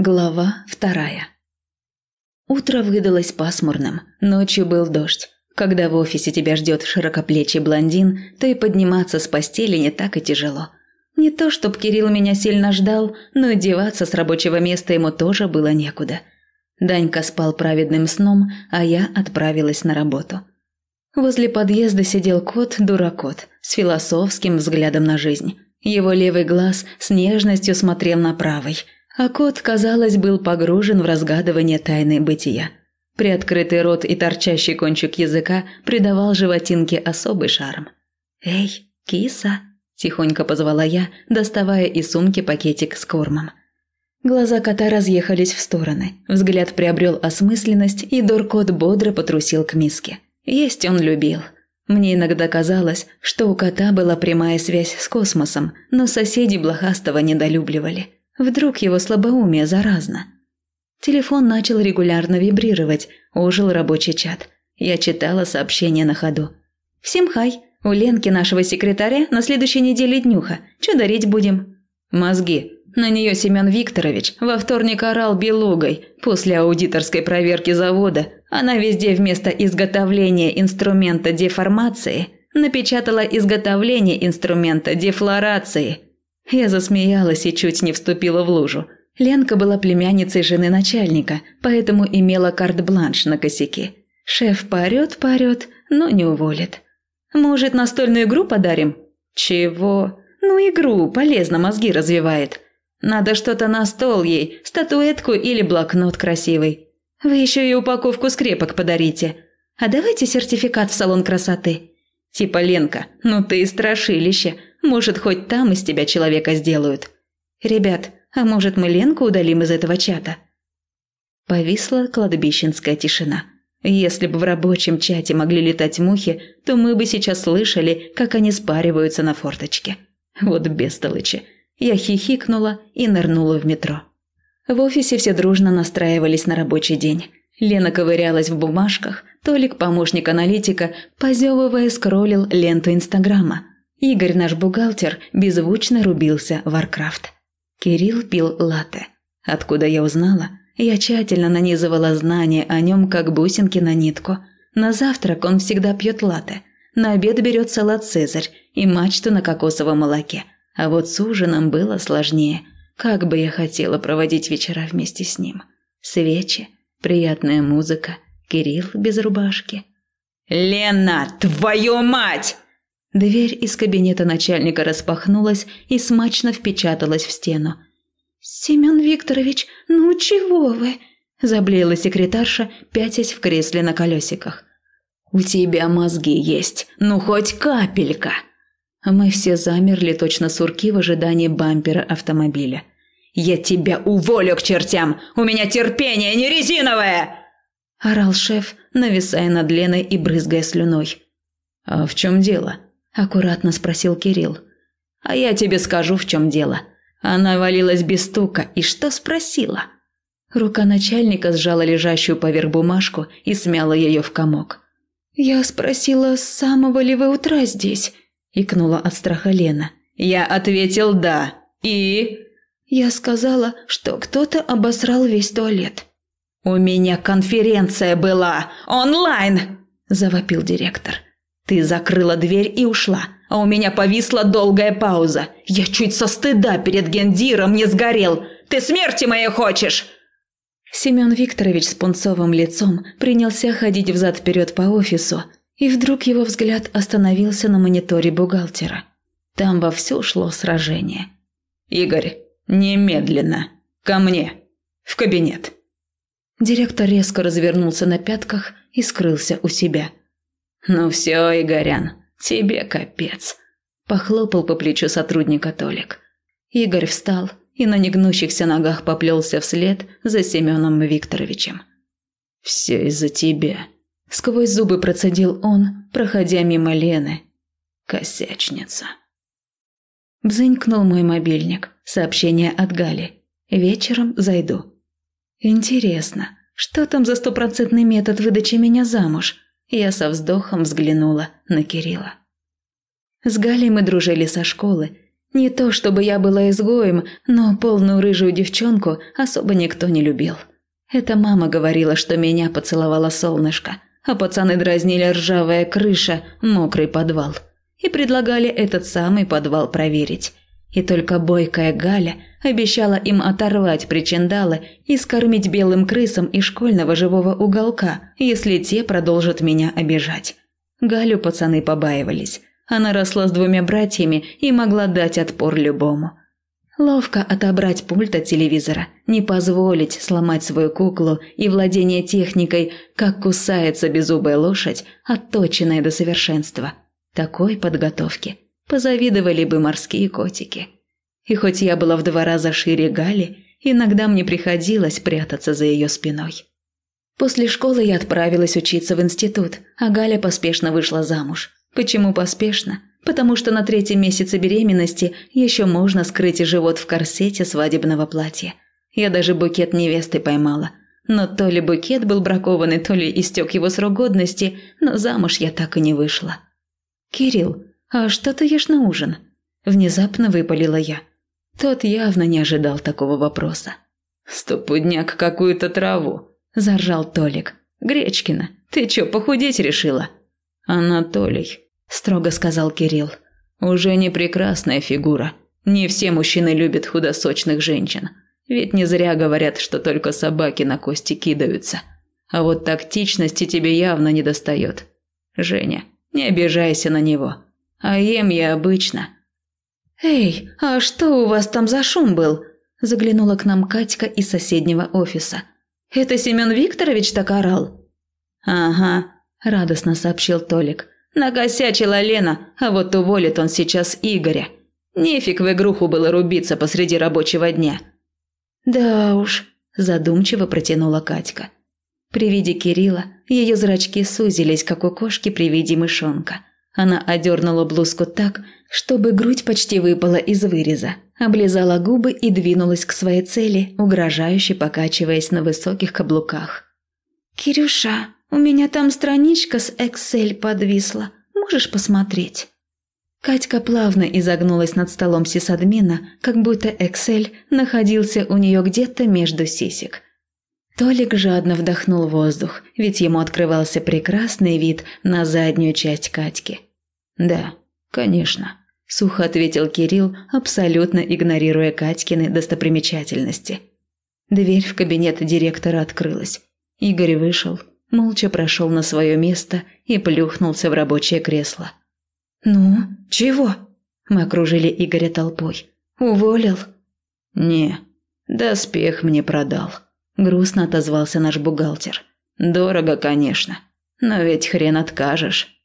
Глава вторая. Утро выдалось пасмурным, ночью был дождь. Когда в офисе тебя ждет широкоплечий блондин, то и подниматься с постели не так и тяжело. Не то, чтоб Кирилл меня сильно ждал, но и деваться с рабочего места ему тоже было некуда. Данька спал праведным сном, а я отправилась на работу. Возле подъезда сидел кот-дуракот с философским взглядом на жизнь. Его левый глаз с нежностью смотрел на правый – а кот, казалось, был погружен в разгадывание тайны бытия. Приоткрытый рот и торчащий кончик языка придавал животинке особый шарм. «Эй, киса!» – тихонько позвала я, доставая из сумки пакетик с кормом. Глаза кота разъехались в стороны, взгляд приобрел осмысленность, и Доркот бодро потрусил к миске. Есть он любил. Мне иногда казалось, что у кота была прямая связь с космосом, но соседи блохастого недолюбливали – Вдруг его слабоумие заразно. Телефон начал регулярно вибрировать, ожил рабочий чат. Я читала сообщение на ходу. «Всем хай! У Ленки нашего секретаря на следующей неделе днюха. Чё дарить будем?» «Мозги. На нее Семен Викторович во вторник орал белугой. После аудиторской проверки завода она везде вместо изготовления инструмента деформации напечатала изготовление инструмента дефлорации – я засмеялась и чуть не вступила в лужу. Ленка была племянницей жены начальника, поэтому имела карт-бланш на косяке. Шеф поорет-поорет, но не уволит. «Может, настольную игру подарим?» «Чего?» «Ну, игру, полезно мозги развивает. Надо что-то на стол ей, статуэтку или блокнот красивый. Вы еще и упаковку скрепок подарите. А давайте сертификат в салон красоты». «Типа Ленка, ну ты и страшилище, может, хоть там из тебя человека сделают. Ребят, а может, мы Ленку удалим из этого чата?» Повисла кладбищенская тишина. Если бы в рабочем чате могли летать мухи, то мы бы сейчас слышали, как они спариваются на форточке. Вот бестолычи. Я хихикнула и нырнула в метро. В офисе все дружно настраивались на рабочий день. Лена ковырялась в бумажках, Толик, помощник аналитика, позевывая, скроллил ленту Инстаграма. Игорь, наш бухгалтер, беззвучно рубился в Warcraft. Кирилл пил латте. Откуда я узнала? Я тщательно нанизывала знания о нем, как бусинки на нитку. На завтрак он всегда пьет латте. На обед берет салат «Цезарь» и мачту на кокосовом молоке. А вот с ужином было сложнее. Как бы я хотела проводить вечера вместе с ним. Свечи, приятная музыка, Кирилл без рубашки. «Лена, твою мать!» Дверь из кабинета начальника распахнулась и смачно впечаталась в стену. «Семен Викторович, ну чего вы?» – заблеяла секретарша, пятясь в кресле на колесиках. «У тебя мозги есть, ну хоть капелька!» Мы все замерли, точно сурки в ожидании бампера автомобиля. «Я тебя уволю к чертям! У меня терпение не резиновое!» – орал шеф, нависая над Леной и брызгая слюной. «А в чем дело?» Аккуратно спросил Кирилл. А я тебе скажу, в чем дело. Она валилась без стука, и что спросила? Рука начальника сжала лежащую поверх бумажку и смяла ее в комок. «Я спросила, с самого ли вы утра здесь?» – икнула от страха Лена. «Я ответил «да». И?» «Я сказала, что кто-то обосрал весь туалет». «У меня конференция была! Онлайн!» – завопил директор. Ты закрыла дверь и ушла, а у меня повисла долгая пауза. Я чуть со стыда перед Гендиром не сгорел. Ты смерти моей хочешь!» Семен Викторович с пунцовым лицом принялся ходить взад-вперед по офису, и вдруг его взгляд остановился на мониторе бухгалтера. Там вовсю шло сражение. «Игорь, немедленно! Ко мне! В кабинет!» Директор резко развернулся на пятках и скрылся у себя – «Ну все, Игорян, тебе капец», – похлопал по плечу сотрудника Толик. Игорь встал и на негнущихся ногах поплелся вслед за Семеном Викторовичем. «Все из-за тебя», – сквозь зубы процедил он, проходя мимо Лены. «Косячница». Бзынькнул мой мобильник. Сообщение от Гали. Вечером зайду. Интересно, что там за стопроцентный метод выдачи меня замуж? Я со вздохом взглянула на Кирилла. С Галей мы дружили со школы. Не то чтобы я была изгоем, но полную рыжую девчонку особо никто не любил. Это мама говорила, что меня поцеловало солнышко, а пацаны дразнили ржавая крыша, мокрый подвал. И предлагали этот самый подвал проверить. И только бойкая Галя обещала им оторвать причиндалы и скормить белым крысам из школьного живого уголка, если те продолжат меня обижать. Галю пацаны побаивались. Она росла с двумя братьями и могла дать отпор любому. Ловко отобрать пульт от телевизора, не позволить сломать свою куклу и владение техникой, как кусается беззубая лошадь, отточенная до совершенства. Такой подготовки позавидовали бы морские котики. И хоть я была в два раза шире Гали, иногда мне приходилось прятаться за ее спиной. После школы я отправилась учиться в институт, а Галя поспешно вышла замуж. Почему поспешно? Потому что на третьем месяце беременности еще можно скрыть живот в корсете свадебного платья. Я даже букет невесты поймала. Но то ли букет был бракованный, то ли истек его срок годности, но замуж я так и не вышла. «Кирилл, а что ты ешь на ужин?» Внезапно выпалила я. Тот явно не ожидал такого вопроса. «Стопудняк какую-то траву», – заржал Толик. «Гречкина, ты чё, похудеть решила?» «Анатолий», – строго сказал Кирилл. «Уже не прекрасная фигура. Не все мужчины любят худосочных женщин. Ведь не зря говорят, что только собаки на кости кидаются. А вот тактичности тебе явно не достает. Женя, не обижайся на него. А ем я обычно». «Эй, а что у вас там за шум был?» Заглянула к нам Катька из соседнего офиса. «Это Семен Викторович так орал?» «Ага», – радостно сообщил Толик. «Накосячила Лена, а вот уволит он сейчас Игоря. Нефиг в игруху было рубиться посреди рабочего дня». «Да уж», – задумчиво протянула Катька. При виде Кирилла ее зрачки сузились, как у кошки при виде мышонка. Она одернула блузку так, чтобы грудь почти выпала из выреза, облизала губы и двинулась к своей цели, угрожающе покачиваясь на высоких каблуках. «Кирюша, у меня там страничка с Excel подвисла. Можешь посмотреть?» Катька плавно изогнулась над столом сисадмина, как будто Excel находился у нее где-то между сисек. Толик жадно вдохнул воздух, ведь ему открывался прекрасный вид на заднюю часть Катьки. «Да, конечно», – сухо ответил Кирилл, абсолютно игнорируя Катькины достопримечательности. Дверь в кабинет директора открылась. Игорь вышел, молча прошел на свое место и плюхнулся в рабочее кресло. «Ну, чего?» Мы окружили Игоря толпой. «Уволил?» «Не, доспех мне продал», – грустно отозвался наш бухгалтер. «Дорого, конечно, но ведь хрен откажешь».